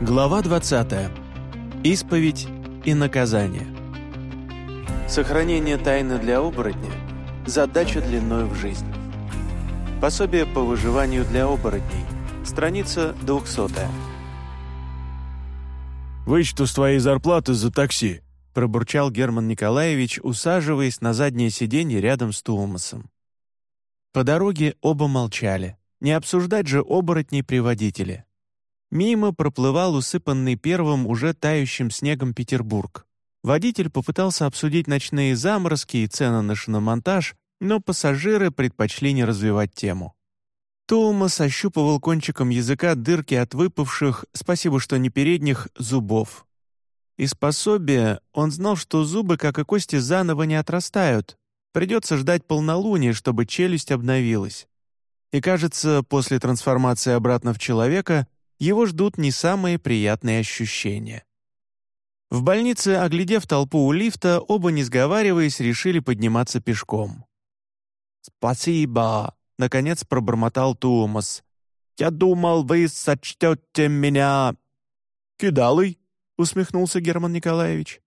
Глава 20. Исповедь и наказание. Сохранение тайны для оборотня – задача длиной в жизнь. Пособие по выживанию для оборотней. Страница 200. «Вычту с твоей зарплаты за такси», – пробурчал Герман Николаевич, усаживаясь на заднее сиденье рядом с Туумасом. По дороге оба молчали. Не обсуждать же оборотней при водителе. Мимо проплывал усыпанный первым уже тающим снегом Петербург. Водитель попытался обсудить ночные заморозки и цены на шиномонтаж, но пассажиры предпочли не развивать тему. Томас ощупывал кончиком языка дырки от выпавших, спасибо, что не передних, зубов. Из пособия он знал, что зубы, как и кости, заново не отрастают. Придется ждать полнолуния, чтобы челюсть обновилась. И кажется, после трансформации обратно в человека его ждут не самые приятные ощущения. В больнице, оглядев толпу у лифта, оба, не сговариваясь, решили подниматься пешком. «Спасибо», — наконец пробормотал Туумас. «Я думал, вы сочтете меня...» «Кидалый», — усмехнулся Герман Николаевич.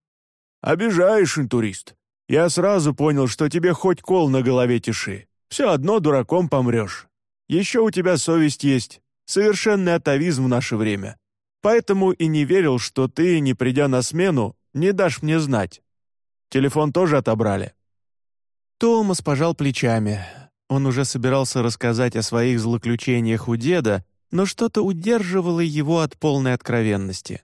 «Обижаешь, интурист. Я сразу понял, что тебе хоть кол на голове тиши. Все одно дураком помрешь. Еще у тебя совесть есть. Совершенный атовизм в наше время. Поэтому и не верил, что ты, не придя на смену, не дашь мне знать. Телефон тоже отобрали». Томас пожал плечами. Он уже собирался рассказать о своих злоключениях у деда, но что-то удерживало его от полной откровенности.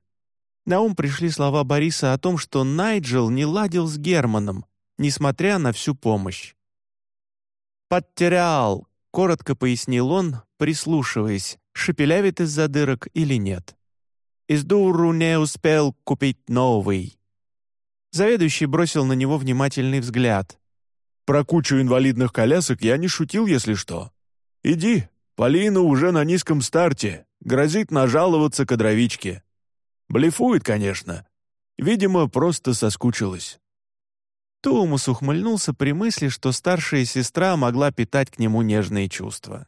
На ум пришли слова Бориса о том, что Найджел не ладил с Германом, несмотря на всю помощь. «Потерял», — коротко пояснил он, прислушиваясь, шепелявит из-за дырок или нет. «Из дуру не успел купить новый». Заведующий бросил на него внимательный взгляд. «Про кучу инвалидных колясок я не шутил, если что. Иди, Полина уже на низком старте, грозит нажаловаться кадровичке. Блефует, конечно. Видимо, просто соскучилась». Томас ухмыльнулся при мысли, что старшая сестра могла питать к нему нежные чувства.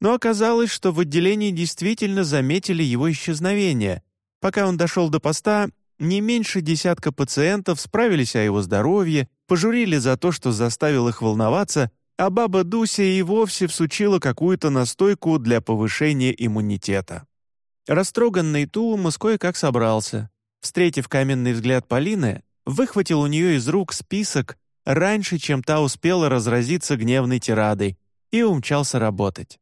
Но оказалось, что в отделении действительно заметили его исчезновение. Пока он дошел до поста, не меньше десятка пациентов справились о его здоровье, пожурили за то, что заставил их волноваться, а баба Дуся и вовсе всучила какую-то настойку для повышения иммунитета. Растроганный Туумас кое-как собрался. Встретив каменный взгляд Полины, выхватил у нее из рук список раньше, чем та успела разразиться гневной тирадой, и умчался работать.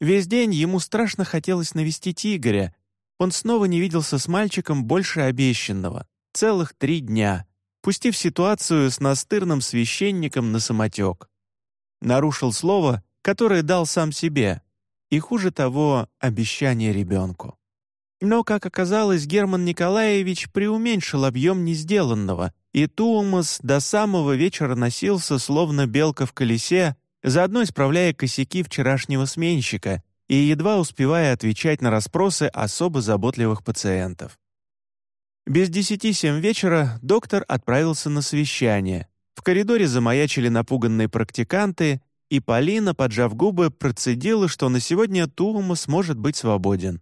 Весь день ему страшно хотелось навестить Игоря. Он снова не виделся с мальчиком больше обещанного. Целых три дня, пустив ситуацию с настырным священником на самотек. Нарушил слово, которое дал сам себе, и, хуже того, обещание ребенку. Но, как оказалось, Герман Николаевич преуменьшил объем несделанного, и Туумас до самого вечера носился, словно белка в колесе, заодно исправляя косяки вчерашнего сменщика и едва успевая отвечать на расспросы особо заботливых пациентов. Без десяти семь вечера доктор отправился на совещание. В коридоре замаячили напуганные практиканты, и Полина, поджав губы, процедила, что на сегодня Туума сможет быть свободен.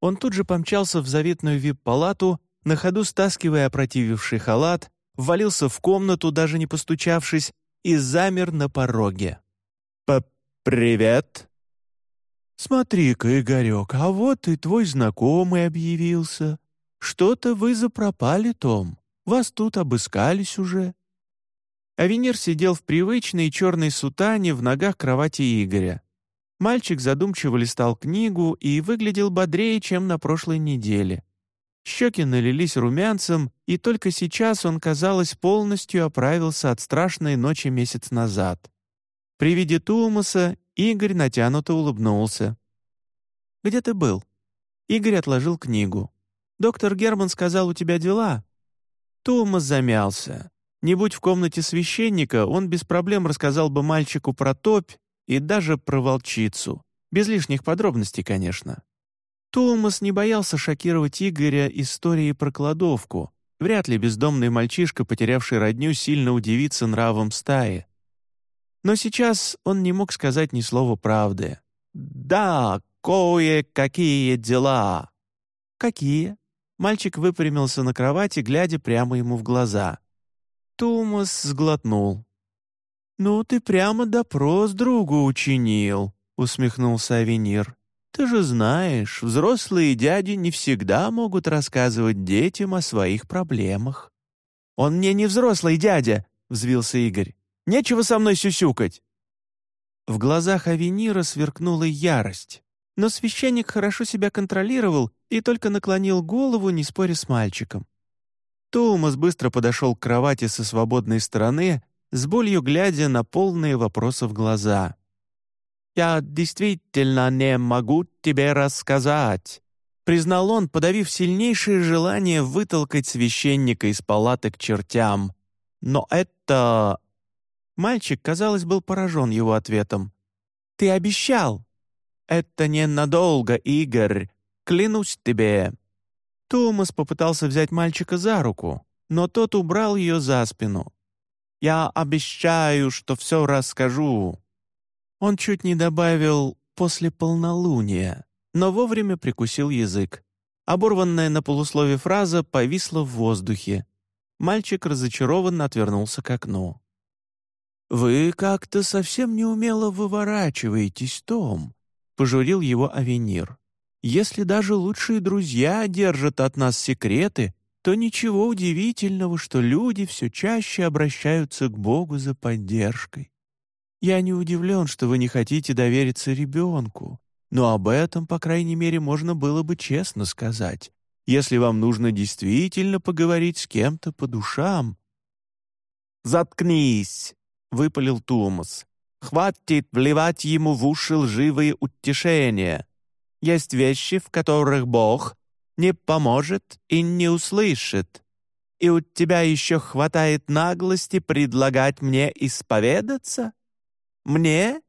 Он тут же помчался в заветную вип-палату, на ходу стаскивая опротививший халат, ввалился в комнату, даже не постучавшись, и замер на пороге. «Привет!» «Смотри-ка, Игорек, а вот и твой знакомый объявился. Что-то вы запропали, Том. Вас тут обыскались уже». Авенир сидел в привычной черной сутане в ногах кровати Игоря. Мальчик задумчиво листал книгу и выглядел бодрее, чем на прошлой неделе. Щеки налились румянцем, и только сейчас он, казалось, полностью оправился от страшной ночи месяц назад. При виде Туумаса Игорь натянуто улыбнулся. «Где ты был?» Игорь отложил книгу. «Доктор Герман сказал, у тебя дела?» Туумас замялся. Не будь в комнате священника, он без проблем рассказал бы мальчику про топь и даже про волчицу. Без лишних подробностей, конечно. Томас не боялся шокировать Игоря историей про кладовку. Вряд ли бездомный мальчишка, потерявший родню, сильно удивится нравом стаи. Но сейчас он не мог сказать ни слова правды. «Да, кое-какие дела». «Какие?» Мальчик выпрямился на кровати, глядя прямо ему в глаза. Тумас сглотнул. «Ну, ты прямо допрос другу учинил», — усмехнулся Авенир. «Ты же знаешь, взрослые дяди не всегда могут рассказывать детям о своих проблемах». «Он мне не взрослый дядя», — взвился Игорь. «Нечего со мной сюсюкать». В глазах Авенира сверкнула ярость, но священник хорошо себя контролировал и только наклонил голову, не споря с мальчиком. Томас быстро подошел к кровати со свободной стороны, с болью глядя на полные вопросов глаза. «Я действительно не могу тебе рассказать», признал он, подавив сильнейшее желание вытолкать священника из палаты к чертям. «Но это...» Мальчик, казалось, был поражен его ответом. «Ты обещал!» «Это ненадолго, Игорь, клянусь тебе!» Томас попытался взять мальчика за руку, но тот убрал ее за спину. «Я обещаю, что все расскажу». Он чуть не добавил «после полнолуния», но вовремя прикусил язык. Оборванная на полуслове фраза повисла в воздухе. Мальчик разочарованно отвернулся к окну. «Вы как-то совсем неумело выворачиваетесь, Том», — пожурил его Авенир. «Если даже лучшие друзья держат от нас секреты, то ничего удивительного, что люди все чаще обращаются к Богу за поддержкой. Я не удивлен, что вы не хотите довериться ребенку, но об этом, по крайней мере, можно было бы честно сказать, если вам нужно действительно поговорить с кем-то по душам». «Заткнись!» — выпалил Томас. «Хватит вливать ему в уши лживые утешения. Есть вещи, в которых Бог не поможет и не услышит. И у тебя еще хватает наглости предлагать мне исповедаться? Мне?»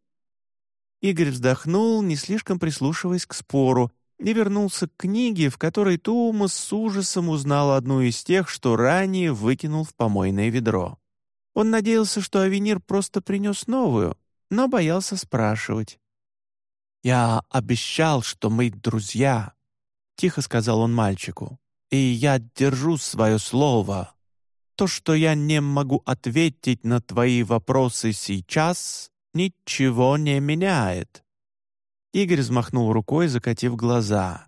Игорь вздохнул, не слишком прислушиваясь к спору, и вернулся к книге, в которой Туумас с ужасом узнал одну из тех, что ранее выкинул в помойное ведро. Он надеялся, что Авенир просто принес новую, но боялся спрашивать. «Я обещал, что мы друзья», тихо сказал он мальчику. «И я держу свое слово. То, что я не могу ответить на твои вопросы сейчас, ничего не меняет». Игорь взмахнул рукой, закатив глаза.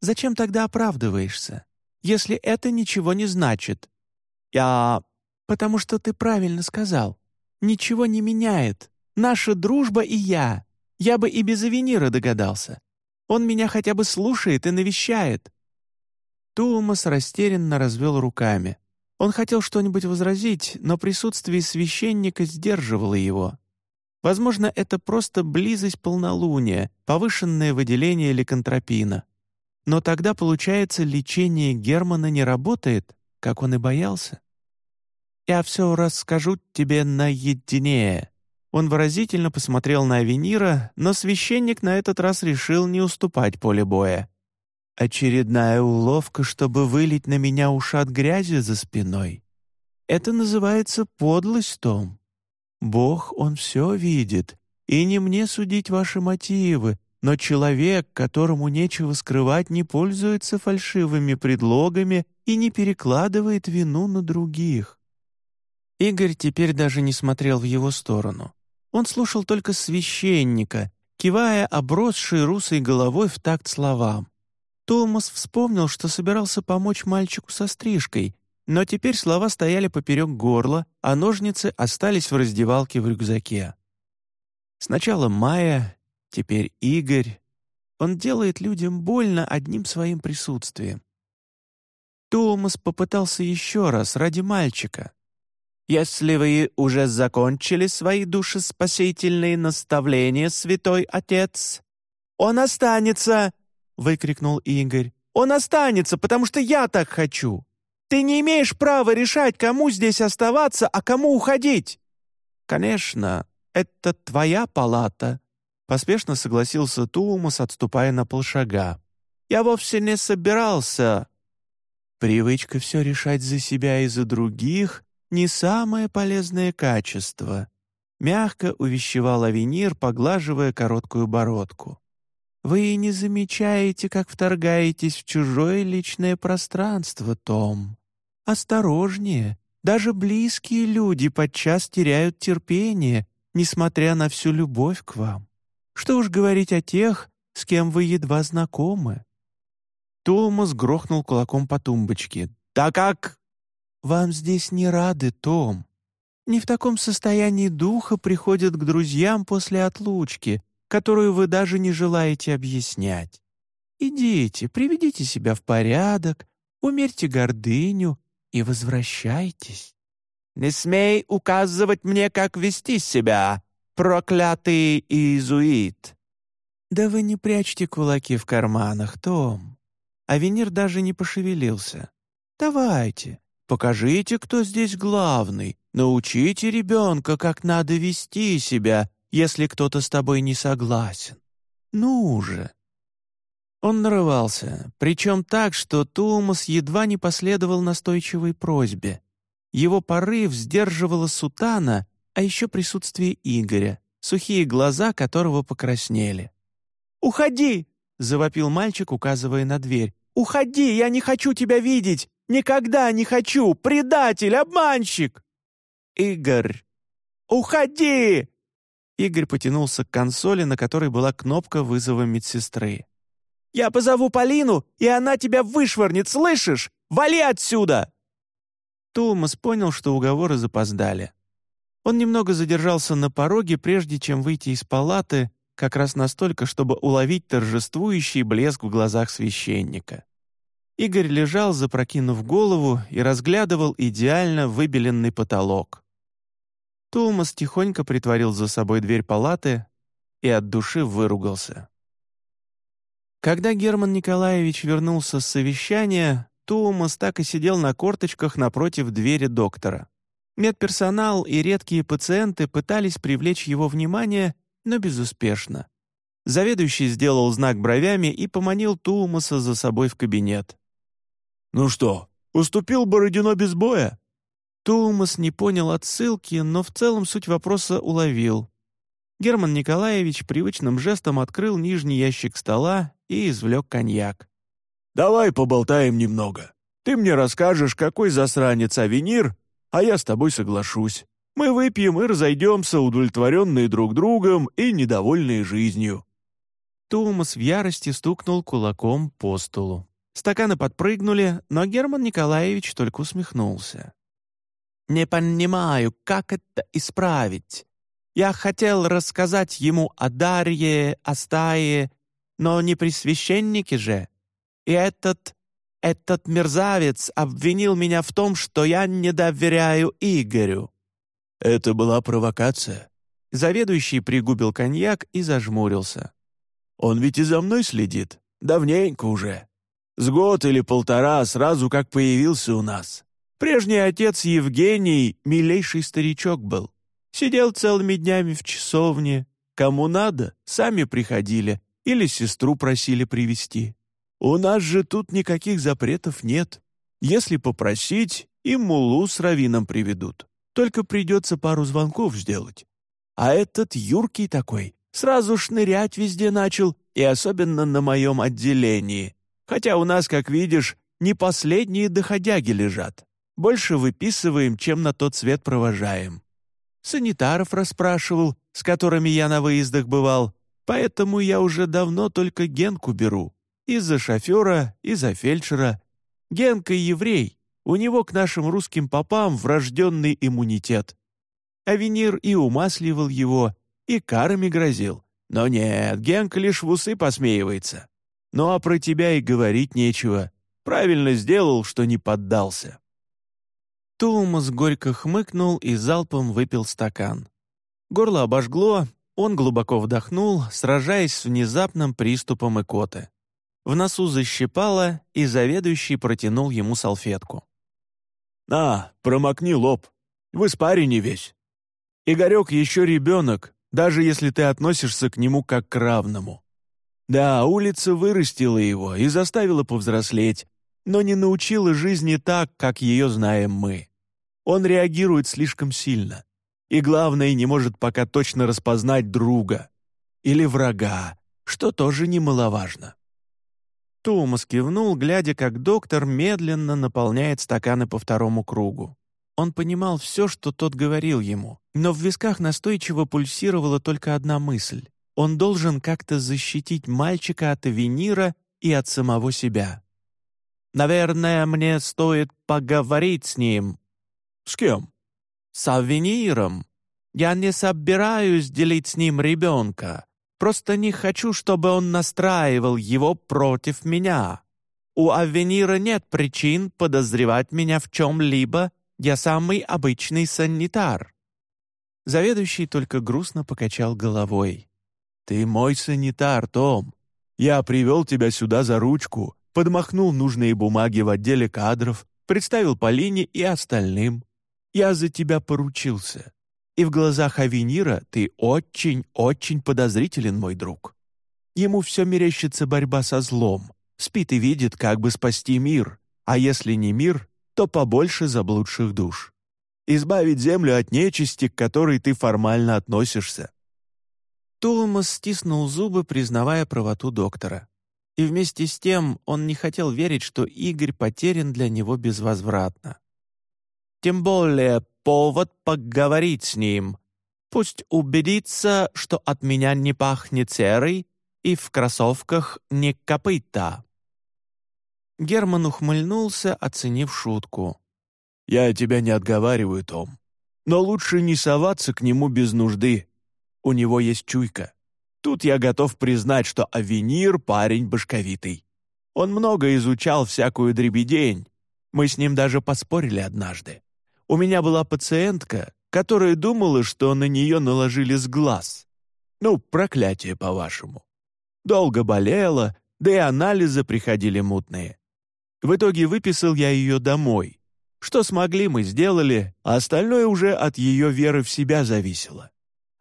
«Зачем тогда оправдываешься, если это ничего не значит?» «Я...» «Потому что ты правильно сказал. Ничего не меняет. Наша дружба и я. Я бы и без Авенира догадался. Он меня хотя бы слушает и навещает». Туумас растерянно развел руками. Он хотел что-нибудь возразить, но присутствие священника сдерживало его. Возможно, это просто близость полнолуния, повышенное выделение ликантропина. Но тогда, получается, лечение Германа не работает, как он и боялся. «Я все расскажу тебе наедине», он выразительно посмотрел на Авенира, но священник на этот раз решил не уступать поле боя. «Очередная уловка, чтобы вылить на меня ушат грязи за спиной. Это называется подлость, Том. Бог, Он все видит, и не мне судить ваши мотивы, но человек, которому нечего скрывать, не пользуется фальшивыми предлогами и не перекладывает вину на других». Игорь теперь даже не смотрел в его сторону. Он слушал только священника, кивая обросшей русой головой в такт словам. Томас вспомнил, что собирался помочь мальчику со стрижкой, но теперь слова стояли поперек горла, а ножницы остались в раздевалке в рюкзаке. Сначала Майя, теперь Игорь. Он делает людям больно одним своим присутствием. Томас попытался еще раз ради мальчика, если вы уже закончили свои душеспасительные наставления, святой отец...» «Он останется!» — выкрикнул Игорь. «Он останется, потому что я так хочу! Ты не имеешь права решать, кому здесь оставаться, а кому уходить!» «Конечно, это твоя палата», — поспешно согласился Туумас, отступая на полшага. «Я вовсе не собирался...» Привычка все решать за себя и за других не самое полезное качество», — мягко увещевал Авенир, поглаживая короткую бородку. Вы не замечаете, как вторгаетесь в чужое личное пространство, Том. Осторожнее, даже близкие люди подчас теряют терпение, несмотря на всю любовь к вам. Что уж говорить о тех, с кем вы едва знакомы». Томас грохнул кулаком по тумбочке. «Да как?» «Вам здесь не рады, Том. Не в таком состоянии духа приходят к друзьям после отлучки, которую вы даже не желаете объяснять. Идите, приведите себя в порядок, умерьте гордыню и возвращайтесь». «Не смей указывать мне, как вести себя, проклятый иезуит!» «Да вы не прячьте кулаки в карманах, Том». А Венер даже не пошевелился. «Давайте, покажите, кто здесь главный, научите ребенка, как надо вести себя, если кто-то с тобой не согласен. Ну же!» Он нарывался, причем так, что Тумас едва не последовал настойчивой просьбе. Его порыв сдерживала сутана, а еще присутствие Игоря, сухие глаза которого покраснели. «Уходи!» — завопил мальчик, указывая на дверь. «Уходи! Я не хочу тебя видеть! Никогда не хочу! Предатель! Обманщик!» «Игорь!» «Уходи!» Игорь потянулся к консоли, на которой была кнопка вызова медсестры. «Я позову Полину, и она тебя вышвырнет, слышишь? Вали отсюда!» Томас понял, что уговоры запоздали. Он немного задержался на пороге, прежде чем выйти из палаты, как раз настолько, чтобы уловить торжествующий блеск в глазах священника. Игорь лежал, запрокинув голову, и разглядывал идеально выбеленный потолок. Томас тихонько притворил за собой дверь палаты и от души выругался. Когда Герман Николаевич вернулся с совещания, Томас так и сидел на корточках напротив двери доктора. Медперсонал и редкие пациенты пытались привлечь его внимание — но безуспешно. Заведующий сделал знак бровями и поманил Туумаса за собой в кабинет. «Ну что, уступил Бородино без боя?» Туумас не понял отсылки, но в целом суть вопроса уловил. Герман Николаевич привычным жестом открыл нижний ящик стола и извлек коньяк. «Давай поболтаем немного. Ты мне расскажешь, какой засранец Авенир, а я с тобой соглашусь. Мы выпьем и разойдемся, удовлетворенные друг другом и недовольные жизнью». Томас в ярости стукнул кулаком по столу. Стаканы подпрыгнули, но Герман Николаевич только усмехнулся. «Не понимаю, как это исправить. Я хотел рассказать ему о Дарье, о стае, но не при священнике же. И этот, этот мерзавец обвинил меня в том, что я не доверяю Игорю. Это была провокация. Заведующий пригубил коньяк и зажмурился. Он ведь и за мной следит. Давненько уже. С год или полтора сразу как появился у нас. Прежний отец Евгений милейший старичок был. Сидел целыми днями в часовне. Кому надо, сами приходили или сестру просили привести. У нас же тут никаких запретов нет. Если попросить, и мулу с равином приведут. Только придется пару звонков сделать. А этот юркий такой, сразу шнырять везде начал, и особенно на моем отделении. Хотя у нас, как видишь, не последние доходяги лежат. Больше выписываем, чем на тот свет провожаем. Санитаров расспрашивал, с которыми я на выездах бывал, поэтому я уже давно только Генку беру. И за шофера, и за фельдшера. Генка еврей, у него к нашим русским попам врожденный иммунитет. Авенир и умасливал его, и карами грозил. Но нет, Генка лишь в усы посмеивается. Ну а про тебя и говорить нечего. Правильно сделал, что не поддался». Томас горько хмыкнул и залпом выпил стакан. Горло обожгло, он глубоко вдохнул, сражаясь с внезапным приступом икоты. В носу защипало, и заведующий протянул ему салфетку. «На, промокни лоб. В испарине весь. Игорек еще ребенок, даже если ты относишься к нему как к равному. Да, улица вырастила его и заставила повзрослеть, но не научила жизни так, как ее знаем мы. Он реагирует слишком сильно. И главное, не может пока точно распознать друга. Или врага. что тоже немаловажно». Томас кивнул, глядя, как доктор медленно наполняет стаканы по второму кругу. Он понимал все, что тот говорил ему, но в висках настойчиво пульсировала только одна мысль. Он должен как-то защитить мальчика от Авенира и от самого себя. «Наверное, мне стоит поговорить с ним». «С кем?» «С Авениром. Я не собираюсь делить с ним ребенка. Просто не хочу, чтобы он настраивал его против меня. У Авенира нет причин подозревать меня в чем-либо, я самый обычный санитар». Заведующий только грустно покачал головой. «Ты мой санитар, Том. Я привел тебя сюда за ручку, подмахнул нужные бумаги в отделе кадров, представил Полине и остальным. Я за тебя поручился. И в глазах Авенира ты очень-очень подозрителен, мой друг. Ему все мерещится борьба со злом, спит и видит, как бы спасти мир, а если не мир, то побольше заблудших душ. Избавить землю от нечисти, к которой ты формально относишься. Тулмас стиснул зубы, признавая правоту доктора. И вместе с тем он не хотел верить, что Игорь потерян для него безвозвратно. Тем более повод поговорить с ним. Пусть убедится, что от меня не пахнет серой и в кроссовках не копыта». Герман ухмыльнулся, оценив шутку. «Я тебя не отговариваю, Том. Но лучше не соваться к нему без нужды. У него есть чуйка. Тут я готов признать, что Авенир — парень башковитый. Он много изучал всякую дребедень. Мы с ним даже поспорили однажды. У меня была пациентка, которая думала, что на нее наложили с глаз. Ну, проклятие, по-вашему. Долго болела, да и анализы приходили мутные. В итоге выписал я ее домой. Что смогли, мы сделали, а остальное уже от ее веры в себя зависело.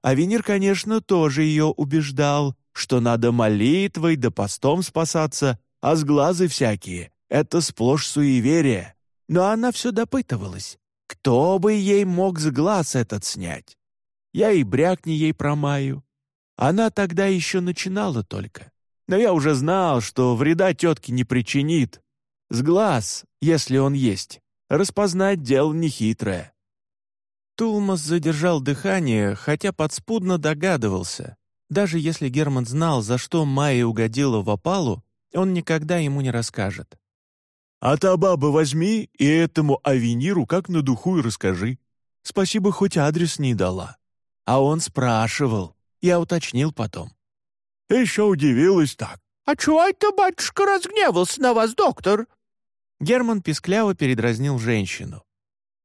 А Венер, конечно, тоже ее убеждал, что надо молитвой да постом спасаться, а сглазы всякие — это сплошь суеверие. Но она все допытывалась. Кто бы ей мог с глаз этот снять? Я и брякни ей промаю. Она тогда еще начинала только. Но я уже знал, что вреда тетке не причинит. С глаз, если он есть, распознать дело нехитрое. Тулмас задержал дыхание, хотя подспудно догадывался. Даже если Герман знал, за что Майя угодила в опалу, он никогда ему не расскажет. А та баба возьми и этому Авениру как на духу и расскажи. Спасибо, хоть адрес не дала. А он спрашивал. Я уточнил потом. Еще удивилась так. «А чего это батюшка разгневался на вас, доктор?» Герман пискляво передразнил женщину.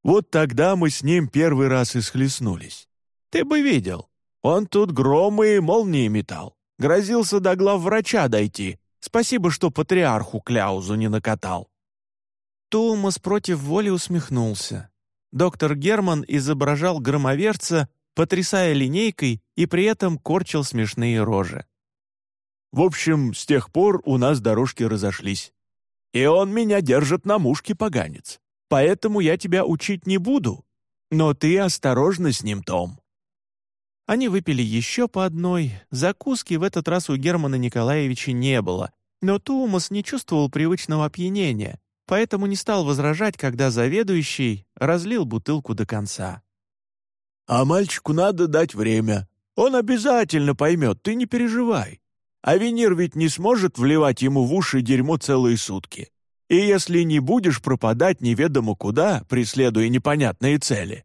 «Вот тогда мы с ним первый раз и схлестнулись. Ты бы видел. Он тут громы и молнии метал. Грозился до глав врача дойти. Спасибо, что патриарху Кляузу не накатал. Тулмас против воли усмехнулся. Доктор Герман изображал громоверца, потрясая линейкой и при этом корчил смешные рожи. «В общем, с тех пор у нас дорожки разошлись. И он меня держит на мушке, поганец. Поэтому я тебя учить не буду. Но ты осторожно с ним, Том». Они выпили еще по одной, закуски в этот раз у Германа Николаевича не было, но Тулмас не чувствовал привычного опьянения, поэтому не стал возражать, когда заведующий разлил бутылку до конца. «А мальчику надо дать время. Он обязательно поймет, ты не переживай. А Венер ведь не сможет вливать ему в уши дерьмо целые сутки. И если не будешь пропадать неведомо куда, преследуя непонятные цели».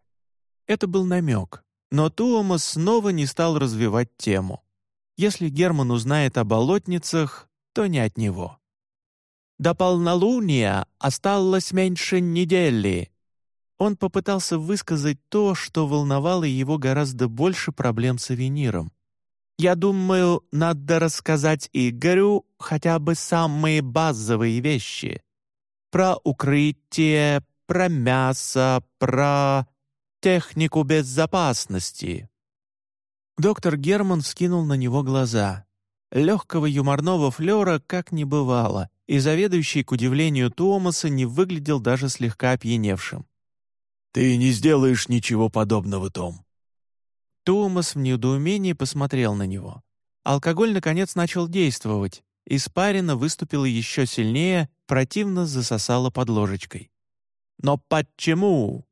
Это был намек, но Туомас снова не стал развивать тему. Если Герман узнает о болотницах, то не от него. До полнолуния осталось меньше недели. Он попытался высказать то, что волновало его гораздо больше проблем с авениром. «Я думаю, надо рассказать Игорю хотя бы самые базовые вещи. Про укрытие, про мясо, про технику безопасности». Доктор Герман вскинул на него глаза. Легкого юморного флера как не бывало, и заведующий, к удивлению Томаса, не выглядел даже слегка опьяневшим. «Ты не сделаешь ничего подобного, Том». Томас в недоумении посмотрел на него. Алкоголь, наконец, начал действовать. Испарина выступила еще сильнее, противно засосала под ложечкой. «Но почему?»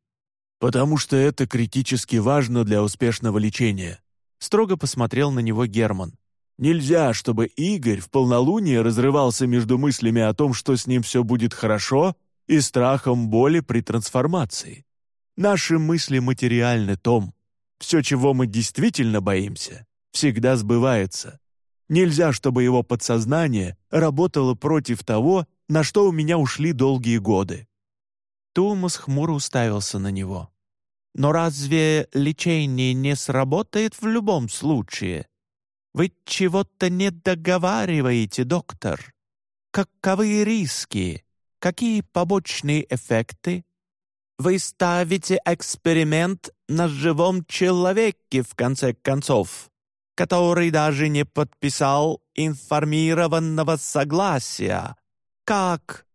«Потому что это критически важно для успешного лечения», строго посмотрел на него Герман. «Нельзя, чтобы Игорь в полнолуние разрывался между мыслями о том, что с ним все будет хорошо, и страхом боли при трансформации. Наши мысли материальны, Том. Все, чего мы действительно боимся, всегда сбывается. Нельзя, чтобы его подсознание работало против того, на что у меня ушли долгие годы». Томас хмуро уставился на него. «Но разве лечение не сработает в любом случае? Вы чего-то не договариваете, доктор. Каковы риски? Какие побочные эффекты? Вы ставите эксперимент на живом человеке, в конце концов, который даже не подписал информированного согласия. Как?»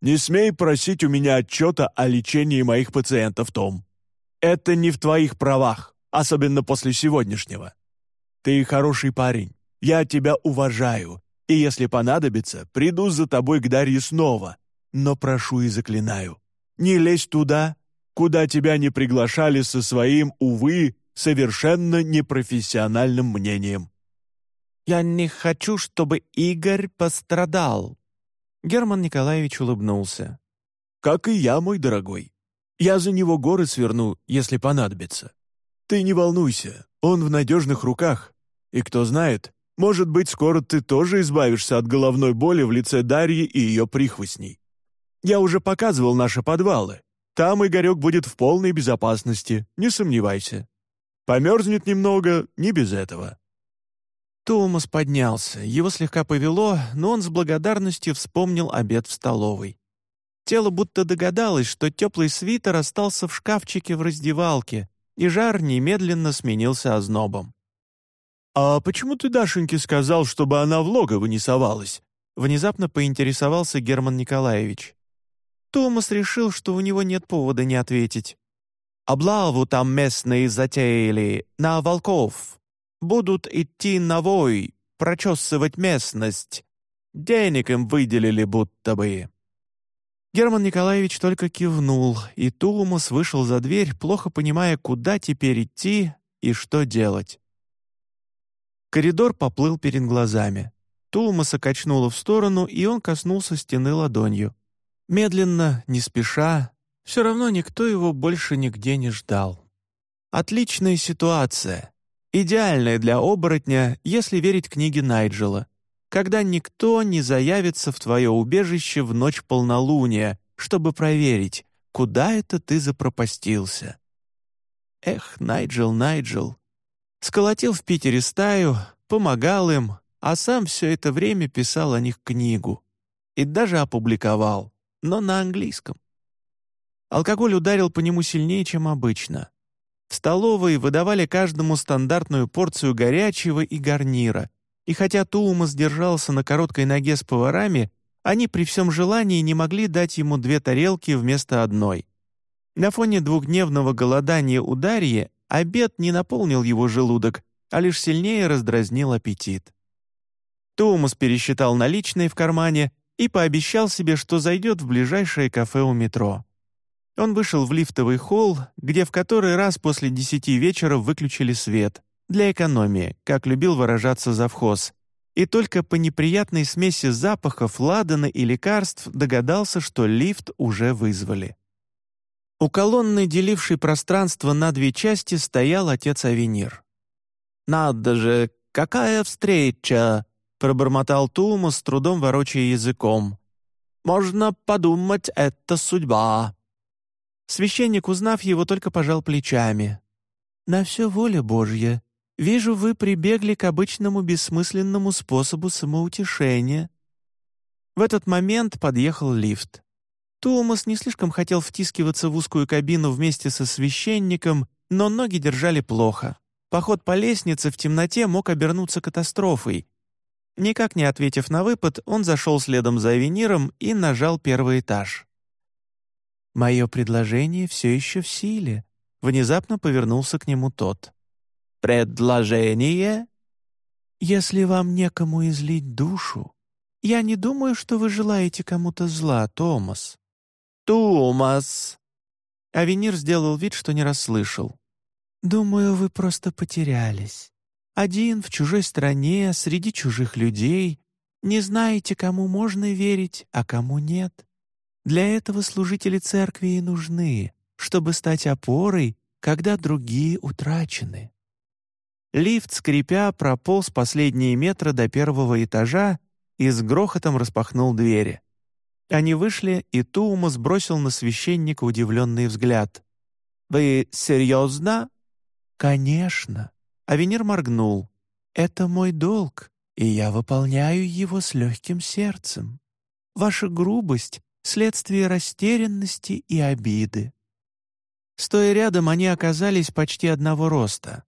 «Не смей просить у меня отчета о лечении моих пациентов, Том. Это не в твоих правах, особенно после сегодняшнего. Ты хороший парень, я тебя уважаю, и если понадобится, приду за тобой к Дарье снова, но прошу и заклинаю, не лезь туда, куда тебя не приглашали со своим, увы, совершенно непрофессиональным мнением». «Я не хочу, чтобы Игорь пострадал». Герман Николаевич улыбнулся. «Как и я, мой дорогой. Я за него горы сверну, если понадобится. Ты не волнуйся, он в надежных руках. И кто знает, может быть, скоро ты тоже избавишься от головной боли в лице Дарьи и ее прихвостней. Я уже показывал наши подвалы. Там Игорек будет в полной безопасности, не сомневайся. Померзнет немного, не без этого». Томас поднялся, его слегка повело, но он с благодарностью вспомнил обед в столовой. Тело будто догадалось, что теплый свитер остался в шкафчике в раздевалке, и жар немедленно сменился ознобом. «А почему ты Дашеньке сказал, чтобы она в логово не совалась?» Внезапно поинтересовался Герман Николаевич. Томас решил, что у него нет повода не ответить. «Облаву там местные затеяли, на волков. Будут идти на вой, прочесывать местность. Денег им выделили будто бы». Герман Николаевич только кивнул, и Тулумас вышел за дверь, плохо понимая, куда теперь идти и что делать. Коридор поплыл перед глазами. Тулумаса качнуло в сторону, и он коснулся стены ладонью. Медленно, не спеша, все равно никто его больше нигде не ждал. Отличная ситуация. Идеальная для оборотня, если верить книге Найджела. Когда никто не заявится в твое убежище в ночь полнолуния, чтобы проверить, куда это ты запропастился. Эх, Найджел, Найджел. Сколотил в Питере стаю, помогал им, а сам все это время писал о них книгу. И даже опубликовал но на английском. Алкоголь ударил по нему сильнее, чем обычно. В столовой выдавали каждому стандартную порцию горячего и гарнира, и хотя Туумас сдержался на короткой ноге с поварами, они при всем желании не могли дать ему две тарелки вместо одной. На фоне двухдневного голодания у Дарьи обед не наполнил его желудок, а лишь сильнее раздразнил аппетит. Туумас пересчитал наличные в кармане и пообещал себе, что зайдет в ближайшее кафе у метро. Он вышел в лифтовый холл, где в который раз после десяти вечера выключили свет, для экономии, как любил выражаться завхоз, и только по неприятной смеси запахов, ладана и лекарств догадался, что лифт уже вызвали. У колонны, делившей пространство на две части, стоял отец Авенир. «Надо же, какая встреча!» пробормотал Тума с трудом ворочая языком. «Можно подумать, это судьба». Священник, узнав его, только пожал плечами. «На все воля Божья. Вижу, вы прибегли к обычному бессмысленному способу самоутешения». В этот момент подъехал лифт. Томас не слишком хотел втискиваться в узкую кабину вместе со священником, но ноги держали плохо. Поход по лестнице в темноте мог обернуться катастрофой, Никак не ответив на выпад, он зашел следом за Авениром и нажал первый этаж. «Мое предложение все еще в силе», — внезапно повернулся к нему тот. «Предложение?» «Если вам некому излить душу, я не думаю, что вы желаете кому-то зла, Томас». «Томас!» Авенир сделал вид, что не расслышал. «Думаю, вы просто потерялись. Один в чужой стране, среди чужих людей. Не знаете, кому можно верить, а кому нет. Для этого служители церкви и нужны, чтобы стать опорой, когда другие утрачены». Лифт, скрипя, прополз последние метры до первого этажа и с грохотом распахнул двери. Они вышли, и Туума сбросил на священника удивленный взгляд. «Вы серьезно?» «Конечно». Авенир моргнул. «Это мой долг, и я выполняю его с легким сердцем. Ваша грубость — следствие растерянности и обиды». Стоя рядом, они оказались почти одного роста.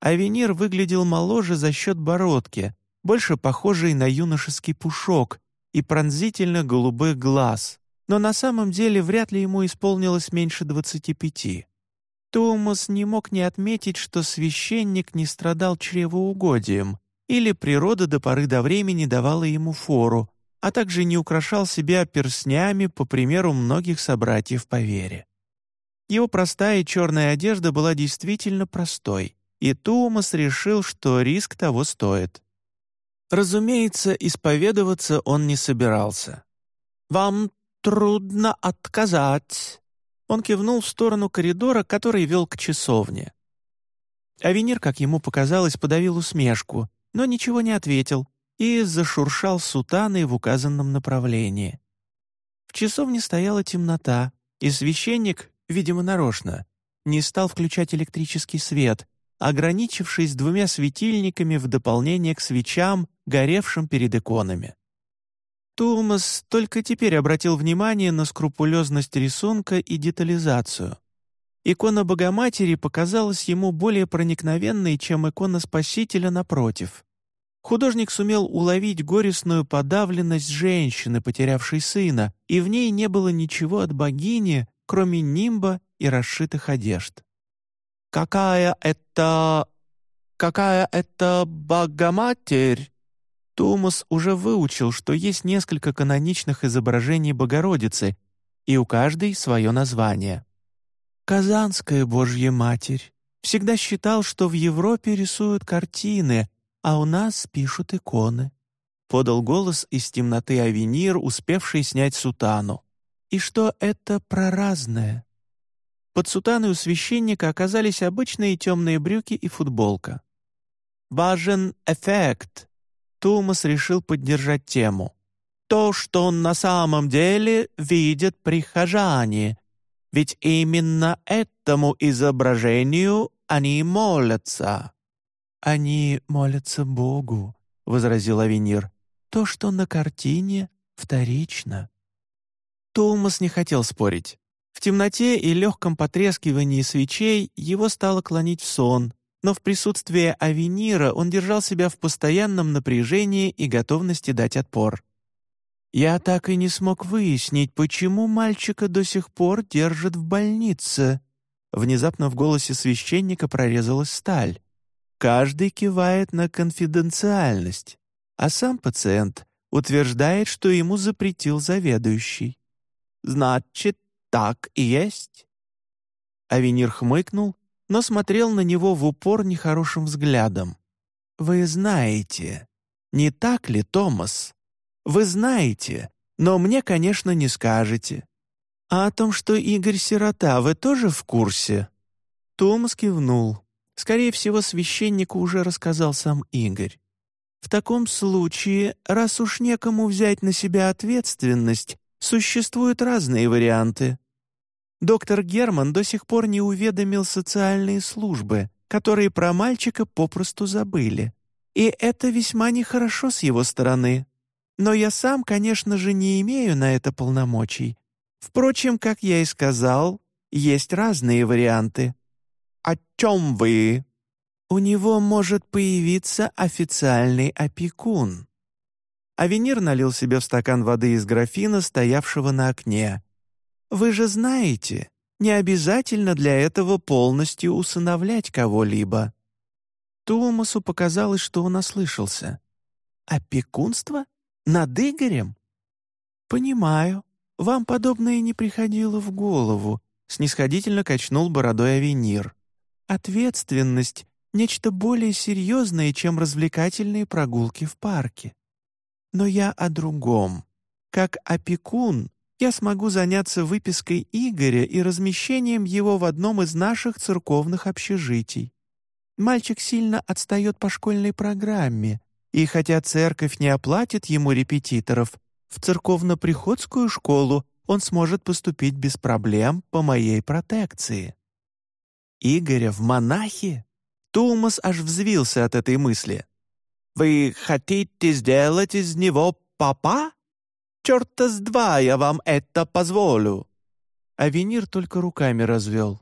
Авенир выглядел моложе за счет бородки, больше похожей на юношеский пушок и пронзительно голубых глаз, но на самом деле вряд ли ему исполнилось меньше двадцати пяти. Томас не мог не отметить, что священник не страдал чревоугодием, или природа до поры до времени давала ему фору, а также не украшал себя перстнями, по примеру многих собратьев по вере. Его простая черная одежда была действительно простой — и Туумас решил, что риск того стоит. Разумеется, исповедоваться он не собирался. «Вам трудно отказать», — он кивнул в сторону коридора, который вел к часовне. Авенир, как ему показалось, подавил усмешку, но ничего не ответил и зашуршал сутаной в указанном направлении. В часовне стояла темнота, и священник, видимо, нарочно, не стал включать электрический свет, ограничившись двумя светильниками в дополнение к свечам, горевшим перед иконами. Томас только теперь обратил внимание на скрупулезность рисунка и детализацию. Икона Богоматери показалась ему более проникновенной, чем икона Спасителя напротив. Художник сумел уловить горестную подавленность женщины, потерявшей сына, и в ней не было ничего от богини, кроме нимба и расшитых одежд. «Какая это... какая это Богоматерь?» Томас уже выучил, что есть несколько каноничных изображений Богородицы, и у каждой свое название. «Казанская Божья Матерь. Всегда считал, что в Европе рисуют картины, а у нас пишут иконы», — подал голос из темноты Авенир, успевший снять сутану. «И что это проразное?» Под сутаной у священника оказались обычные темные брюки и футболка. «Важен эффект», — Томас решил поддержать тему. «То, что на самом деле видят прихожане, ведь именно этому изображению они молятся». «Они молятся Богу», — возразил Авенир. «То, что на картине, вторично». Томас не хотел спорить. В темноте и легком потрескивании свечей его стало клонить в сон, но в присутствии Авенира он держал себя в постоянном напряжении и готовности дать отпор. «Я так и не смог выяснить, почему мальчика до сих пор держат в больнице». Внезапно в голосе священника прорезалась сталь. Каждый кивает на конфиденциальность, а сам пациент утверждает, что ему запретил заведующий. «Значит, так и есть». Авенир хмыкнул, но смотрел на него в упор нехорошим взглядом. «Вы знаете, не так ли, Томас? Вы знаете, но мне, конечно, не скажете. А о том, что Игорь сирота, вы тоже в курсе?» Томас кивнул. Скорее всего, священнику уже рассказал сам Игорь. В таком случае, раз уж некому взять на себя ответственность, существуют разные варианты. Доктор Герман до сих пор не уведомил социальные службы, которые про мальчика попросту забыли. И это весьма нехорошо с его стороны. Но я сам, конечно же, не имею на это полномочий. Впрочем, как я и сказал, есть разные варианты. «О чем вы?» «У него может появиться официальный опекун». Авенир налил себе в стакан воды из графина, стоявшего на окне, вы же знаете, не обязательно для этого полностью усыновлять кого-либо». Томасу показалось, что он ослышался. «Опекунство? Над Игорем?» «Понимаю. Вам подобное не приходило в голову», — снисходительно качнул бородой Авенир. «Ответственность — нечто более серьезное, чем развлекательные прогулки в парке. Но я о другом. Как опекун я смогу заняться выпиской Игоря и размещением его в одном из наших церковных общежитий. Мальчик сильно отстает по школьной программе, и хотя церковь не оплатит ему репетиторов, в церковно-приходскую школу он сможет поступить без проблем по моей протекции. Игоря в монахи? Тулмас аж взвился от этой мысли. «Вы хотите сделать из него папа?» Черта с два я вам это позволю!» Авенир только руками развел.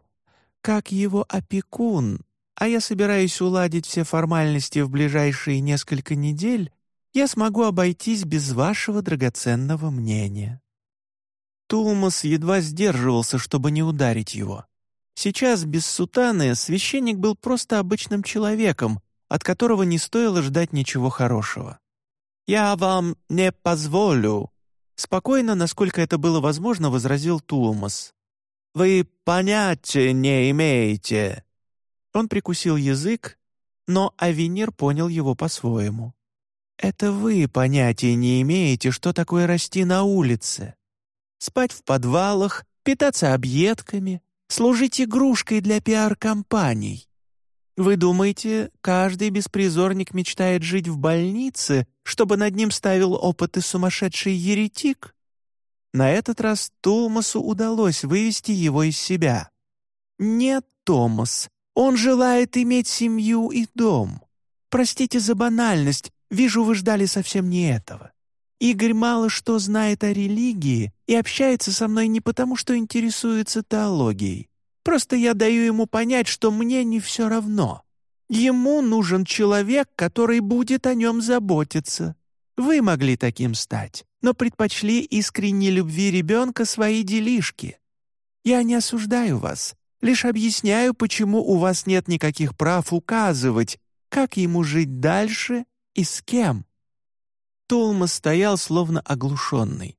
«Как его опекун, а я собираюсь уладить все формальности в ближайшие несколько недель, я смогу обойтись без вашего драгоценного мнения». Тулмас едва сдерживался, чтобы не ударить его. Сейчас, без сутаны, священник был просто обычным человеком, от которого не стоило ждать ничего хорошего. «Я вам не позволю», Спокойно, насколько это было возможно, возразил Туумас. «Вы понятия не имеете!» Он прикусил язык, но Авенир понял его по-своему. «Это вы понятия не имеете, что такое расти на улице. Спать в подвалах, питаться объедками, служить игрушкой для пиар-компаний. Вы думаете, каждый беспризорник мечтает жить в больнице, чтобы над ним ставил опыты сумасшедший еретик? На этот раз Томасу удалось вывести его из себя. «Нет, Томас, он желает иметь семью и дом. Простите за банальность, вижу, вы ждали совсем не этого. Игорь мало что знает о религии и общается со мной не потому, что интересуется теологией. Просто я даю ему понять, что мне не все равно. Ему нужен человек, который будет о нем заботиться. Вы могли таким стать, но предпочли искренней любви ребенка свои делишки. Я не осуждаю вас, лишь объясняю, почему у вас нет никаких прав указывать, как ему жить дальше и с кем». Толмас стоял словно оглушенный.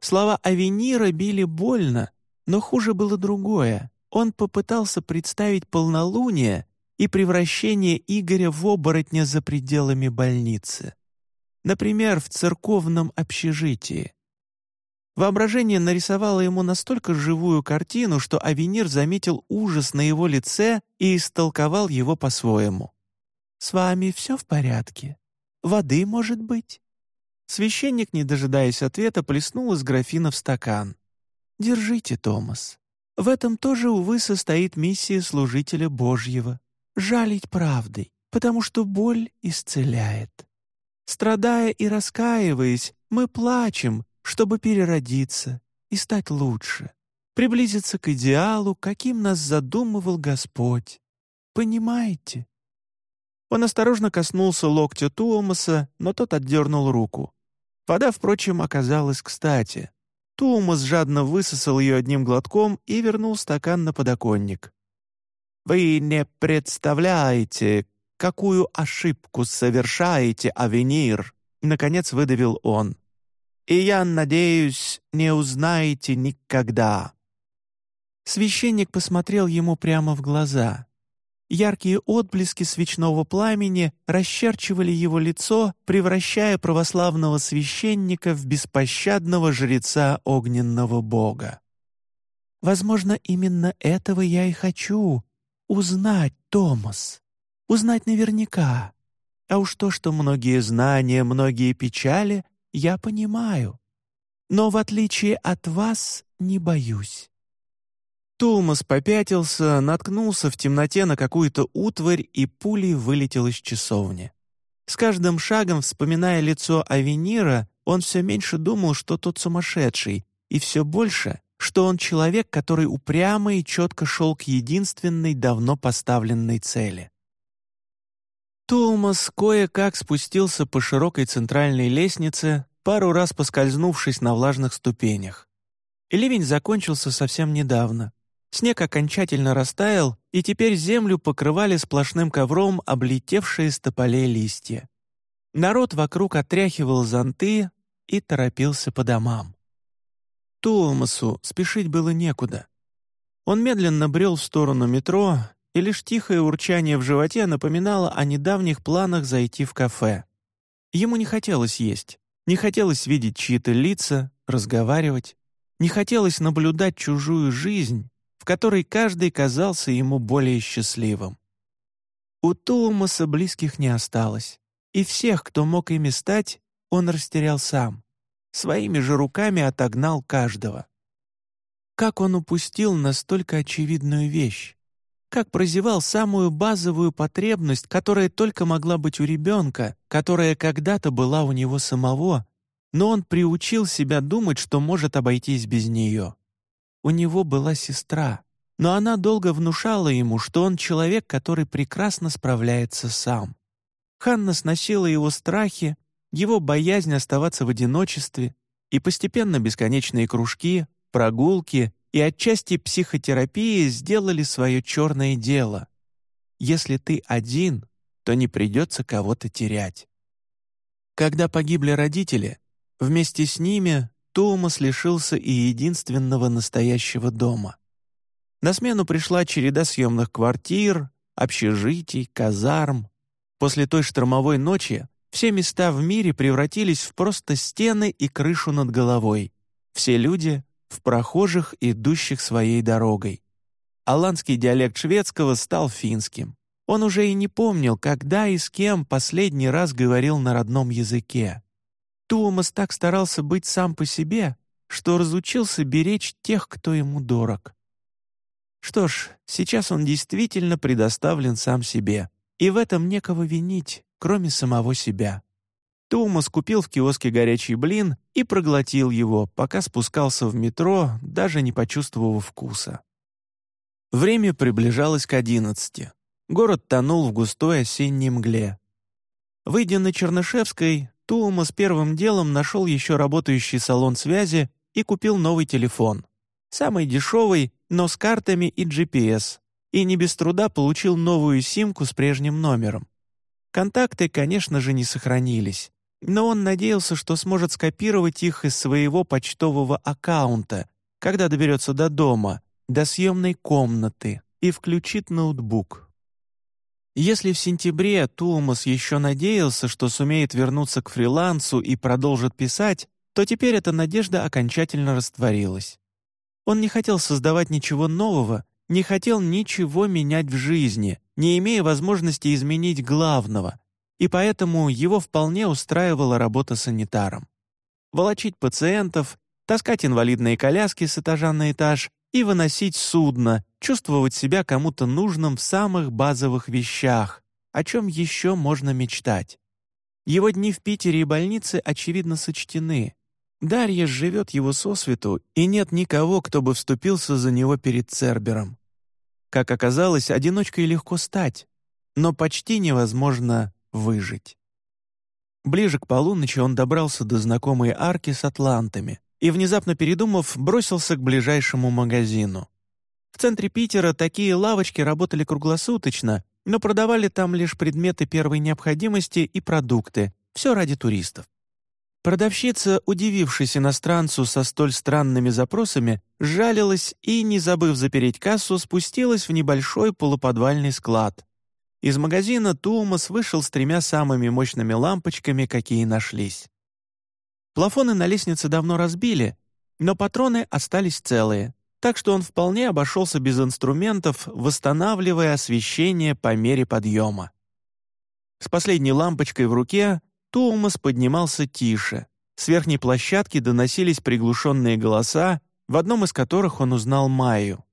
Слова Авенира били больно, но хуже было другое он попытался представить полнолуние и превращение Игоря в оборотня за пределами больницы. Например, в церковном общежитии. Воображение нарисовало ему настолько живую картину, что Авенир заметил ужас на его лице и истолковал его по-своему. «С вами все в порядке? Воды, может быть?» Священник, не дожидаясь ответа, плеснул из графина в стакан. «Держите, Томас. В этом тоже, увы, состоит миссия служителя Божьего — жалить правдой, потому что боль исцеляет. Страдая и раскаиваясь, мы плачем, чтобы переродиться и стать лучше, приблизиться к идеалу, каким нас задумывал Господь. Понимаете? Он осторожно коснулся локтя Туомаса, но тот отдернул руку. Вода, впрочем, оказалась кстати. Тумас жадно высосал ее одним глотком и вернул стакан на подоконник. «Вы не представляете, какую ошибку совершаете, Авенир!» — наконец выдавил он. «И я, надеюсь, не узнаете никогда». Священник посмотрел ему прямо в глаза. Яркие отблески свечного пламени расчерчивали его лицо, превращая православного священника в беспощадного жреца огненного бога. «Возможно, именно этого я и хочу — узнать, Томас, узнать наверняка. А уж то, что многие знания, многие печали, я понимаю. Но в отличие от вас не боюсь. Томас попятился, наткнулся в темноте на какую-то утварь и пулей вылетел из часовни. С каждым шагом, вспоминая лицо Авенира, он все меньше думал, что тот сумасшедший, и все больше, что он человек, который упрямо и четко шел к единственной давно поставленной цели. Томас кое-как спустился по широкой центральной лестнице, пару раз поскользнувшись на влажных ступенях. ливень закончился совсем недавно. Снег окончательно растаял, и теперь землю покрывали сплошным ковром облетевшие с тополей листья. Народ вокруг отряхивал зонты и торопился по домам. Туомасу спешить было некуда. Он медленно брел в сторону метро, и лишь тихое урчание в животе напоминало о недавних планах зайти в кафе. Ему не хотелось есть, не хотелось видеть чьи-то лица, разговаривать, не хотелось наблюдать чужую жизнь, в которой каждый казался ему более счастливым. У Туумаса близких не осталось, и всех, кто мог ими стать, он растерял сам своими же руками отогнал каждого. Как он упустил настолько очевидную вещь? Как прозевал самую базовую потребность, которая только могла быть у ребенка, которая когда-то была у него самого, но он приучил себя думать, что может обойтись без нее. У него была сестра, но она долго внушала ему, что он человек, который прекрасно справляется сам. Ханна сносила его страхи, его боязнь оставаться в одиночестве и постепенно бесконечные кружки, прогулки и отчасти психотерапии сделали свое черное дело. Если ты один, то не придется кого-то терять. Когда погибли родители, вместе с ними Томас лишился и единственного настоящего дома. На смену пришла череда съемных квартир, общежитий, казарм. После той штормовой ночи все места в мире превратились в просто стены и крышу над головой. Все люди — в прохожих, идущих своей дорогой. Аланский диалект шведского стал финским. Он уже и не помнил, когда и с кем последний раз говорил на родном языке. Туомас так старался быть сам по себе, что разучился беречь тех, кто ему дорог. Что ж, сейчас он действительно предоставлен сам себе, и в этом некого винить кроме самого себя. Томас купил в киоске горячий блин и проглотил его, пока спускался в метро, даже не почувствовав вкуса. Время приближалось к одиннадцати. Город тонул в густой осенней мгле. Выйдя на Чернышевской, Туумас первым делом нашел еще работающий салон связи и купил новый телефон. Самый дешевый, но с картами и GPS. И не без труда получил новую симку с прежним номером. Контакты, конечно же, не сохранились, но он надеялся, что сможет скопировать их из своего почтового аккаунта, когда доберется до дома, до съемной комнаты и включит ноутбук. Если в сентябре Туумас еще надеялся, что сумеет вернуться к фрилансу и продолжит писать, то теперь эта надежда окончательно растворилась. Он не хотел создавать ничего нового, не хотел ничего менять в жизни, не имея возможности изменить главного, и поэтому его вполне устраивала работа санитаром. Волочить пациентов, таскать инвалидные коляски с этажа на этаж и выносить судно, чувствовать себя кому-то нужным в самых базовых вещах, о чем еще можно мечтать. Его дни в Питере и больнице, очевидно, сочтены. Дарья живет его сосвету, и нет никого, кто бы вступился за него перед Цербером. Как оказалось, одиночкой легко стать, но почти невозможно выжить. Ближе к полуночи он добрался до знакомой арки с атлантами и, внезапно передумав, бросился к ближайшему магазину. В центре Питера такие лавочки работали круглосуточно, но продавали там лишь предметы первой необходимости и продукты, все ради туристов. Продавщица, удивившись иностранцу со столь странными запросами, жалилась и, не забыв запереть кассу, спустилась в небольшой полуподвальный склад. Из магазина Туумас вышел с тремя самыми мощными лампочками, какие нашлись. Плафоны на лестнице давно разбили, но патроны остались целые, так что он вполне обошелся без инструментов, восстанавливая освещение по мере подъема. С последней лампочкой в руке Туумас поднимался тише. С верхней площадки доносились приглушенные голоса, в одном из которых он узнал Майю.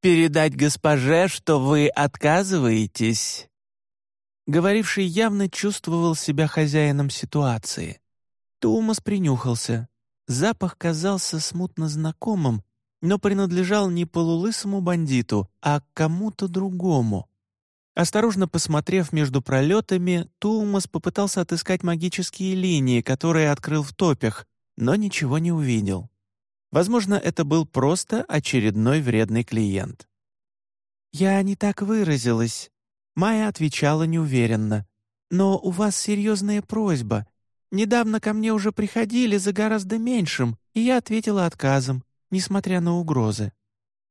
«Передать госпоже, что вы отказываетесь?» Говоривший явно чувствовал себя хозяином ситуации. Туумас принюхался. Запах казался смутно знакомым, но принадлежал не полулысому бандиту, а кому-то другому. Осторожно посмотрев между пролетами, Туумас попытался отыскать магические линии, которые открыл в топях, но ничего не увидел. Возможно, это был просто очередной вредный клиент. «Я не так выразилась», — Майя отвечала неуверенно. «Но у вас серьезная просьба. Недавно ко мне уже приходили за гораздо меньшим, и я ответила отказом, несмотря на угрозы».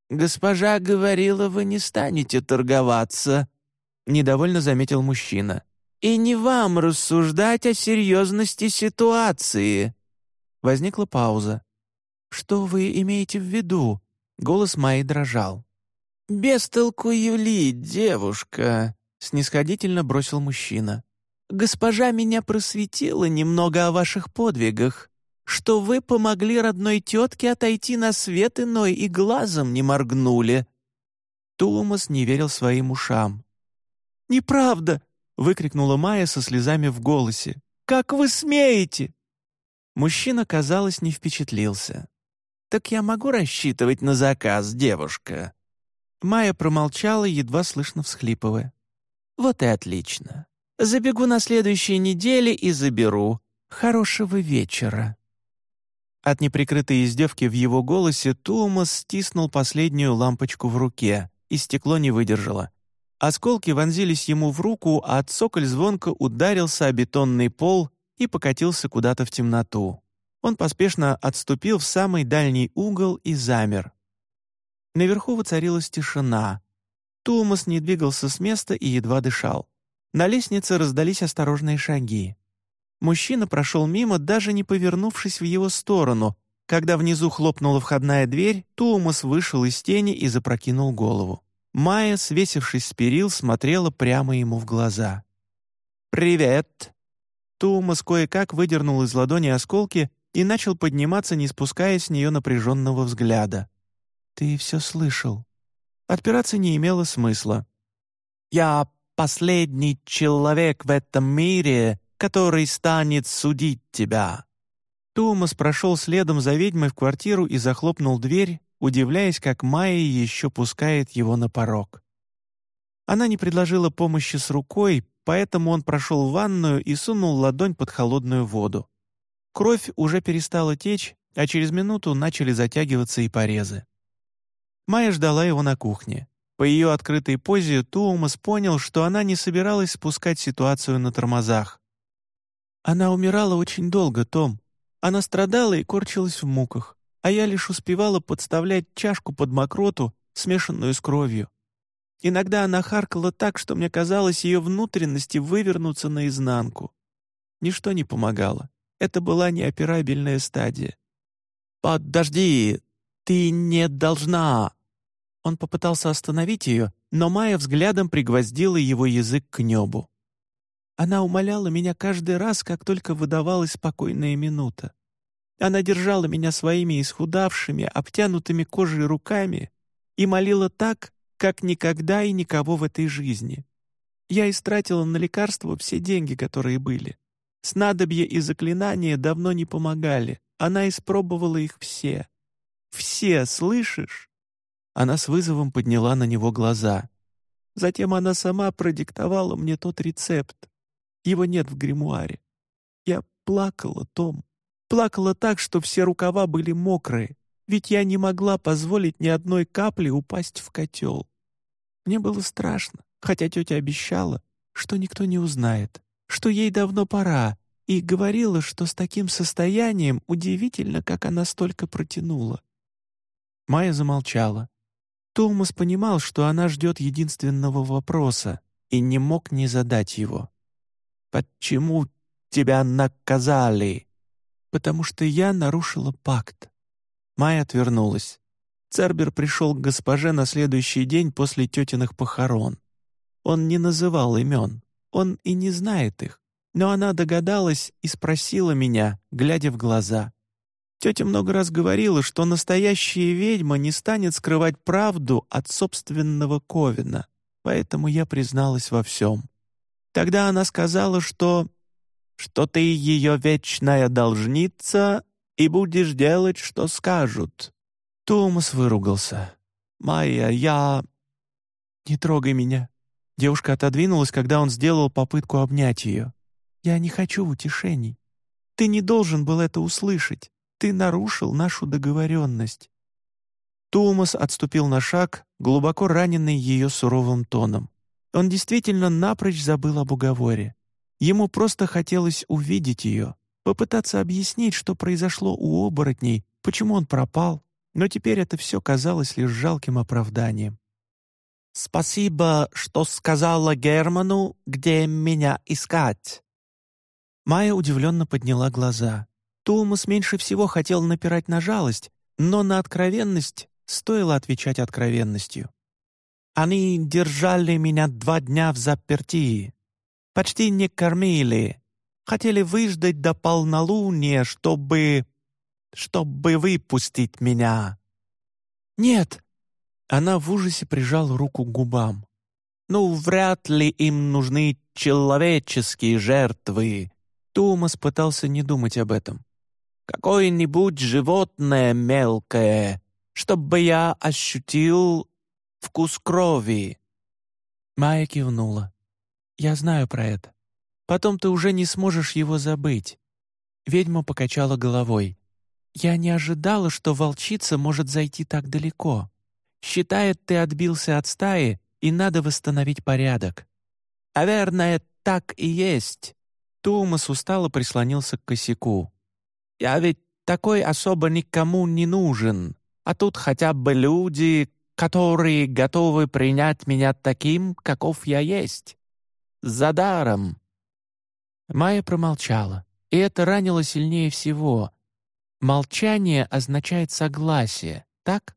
«Госпожа говорила, вы не станете торговаться», — недовольно заметил мужчина. «И не вам рассуждать о серьезности ситуации». Возникла пауза. «Что вы имеете в виду?» Голос Майи дрожал. «Без толку юлить, девушка», — снисходительно бросил мужчина. «Госпожа меня просветила немного о ваших подвигах, что вы помогли родной тетке отойти на свет иной и глазом не моргнули». Томас не верил своим ушам. «Неправда!» — выкрикнула Майя со слезами в голосе. «Как вы смеете?» Мужчина, казалось, не впечатлился. «Так я могу рассчитывать на заказ, девушка?» Майя промолчала, едва слышно всхлипывая. «Вот и отлично. Забегу на следующей неделе и заберу. Хорошего вечера». От неприкрытой издевки в его голосе Томас стиснул последнюю лампочку в руке, и стекло не выдержало. Осколки вонзились ему в руку, а цоколь звонко ударился о бетонный пол и покатился куда-то в темноту. Он поспешно отступил в самый дальний угол и замер. Наверху воцарилась тишина. Томас не двигался с места и едва дышал. На лестнице раздались осторожные шаги. Мужчина прошел мимо, даже не повернувшись в его сторону. Когда внизу хлопнула входная дверь, Томас вышел из тени и запрокинул голову. Майя, свесившись с перил, смотрела прямо ему в глаза. «Привет!» Томас кое-как выдернул из ладони осколки и начал подниматься, не спуская с нее напряженного взгляда. «Ты все слышал». Отпираться не имело смысла. «Я последний человек в этом мире, который станет судить тебя». Томас прошел следом за ведьмой в квартиру и захлопнул дверь, удивляясь, как Майя еще пускает его на порог. Она не предложила помощи с рукой, поэтому он прошел в ванную и сунул ладонь под холодную воду. Кровь уже перестала течь, а через минуту начали затягиваться и порезы. Майя ждала его на кухне. По ее открытой позе Туумас понял, что она не собиралась спускать ситуацию на тормозах. «Она умирала очень долго, Том. Она страдала и корчилась в муках, а я лишь успевала подставлять чашку под мокроту, смешанную с кровью. Иногда она харкала так, что мне казалось, ее внутренности вывернутся наизнанку. Ничто не помогало. Это была неоперабельная стадия. «Подожди, ты не должна!» Он попытался остановить ее, но Майя взглядом пригвоздила его язык к небу. Она умоляла меня каждый раз, как только выдавалась спокойная минута. Она держала меня своими исхудавшими, обтянутыми кожей руками и молила так, как никогда и никого в этой жизни. Я истратила на лекарства все деньги, которые были. Снадобья и заклинания давно не помогали. Она испробовала их все. Все, слышишь? Она с вызовом подняла на него глаза. Затем она сама продиктовала мне тот рецепт. Его нет в гримуаре. Я плакала, Том. Плакала так, что все рукава были мокрые, ведь я не могла позволить ни одной капли упасть в котел. Мне было страшно, хотя тетя обещала, что никто не узнает, что ей давно пора, и говорила, что с таким состоянием удивительно, как она столько протянула. Майя замолчала. Томас понимал, что она ждет единственного вопроса и не мог не задать его. «Почему тебя наказали?» «Потому что я нарушила пакт». Майя отвернулась. Цербер пришел к госпоже на следующий день после тетиных похорон. Он не называл имен, он и не знает их, но она догадалась и спросила меня, глядя в глаза. Тетя много раз говорила, что настоящая ведьма не станет скрывать правду от собственного Ковина, поэтому я призналась во всем. Тогда она сказала, что... что ты ее вечная должница и будешь делать, что скажут. Томас выругался. «Майя, я...» «Не трогай меня». Девушка отодвинулась, когда он сделал попытку обнять ее. «Я не хочу утешений. Ты не должен был это услышать. Ты нарушил нашу договоренность». Тумас отступил на шаг, глубоко раненный ее суровым тоном. Он действительно напрочь забыл об уговоре. Ему просто хотелось увидеть ее, попытаться объяснить, что произошло у оборотней, почему он пропал, но теперь это все казалось лишь жалким оправданием. «Спасибо, что сказала Герману, где меня искать». Майя удивленно подняла глаза. Тумас меньше всего хотел напирать на жалость, но на откровенность стоило отвечать откровенностью. «Они держали меня два дня в заперти, почти не кормили, хотели выждать до полнолуния, чтобы... чтобы выпустить меня». «Нет!» Она в ужасе прижала руку к губам. «Ну, вряд ли им нужны человеческие жертвы». Томас пытался не думать об этом. «Какое-нибудь животное мелкое, чтобы я ощутил вкус крови». Майя кивнула. «Я знаю про это. Потом ты уже не сможешь его забыть». Ведьма покачала головой. «Я не ожидала, что волчица может зайти так далеко. Считает, ты отбился от стаи, и надо восстановить порядок». «Наверное, так и есть». Тумас устало прислонился к косяку. «Я ведь такой особо никому не нужен, а тут хотя бы люди, которые готовы принять меня таким, каков я есть. За даром». Майя промолчала, и это ранило сильнее всего. Молчание означает согласие, так?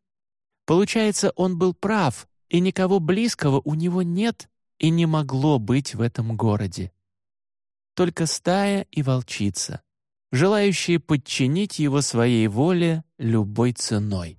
Получается, он был прав, и никого близкого у него нет и не могло быть в этом городе. Только стая и волчица, желающие подчинить его своей воле любой ценой.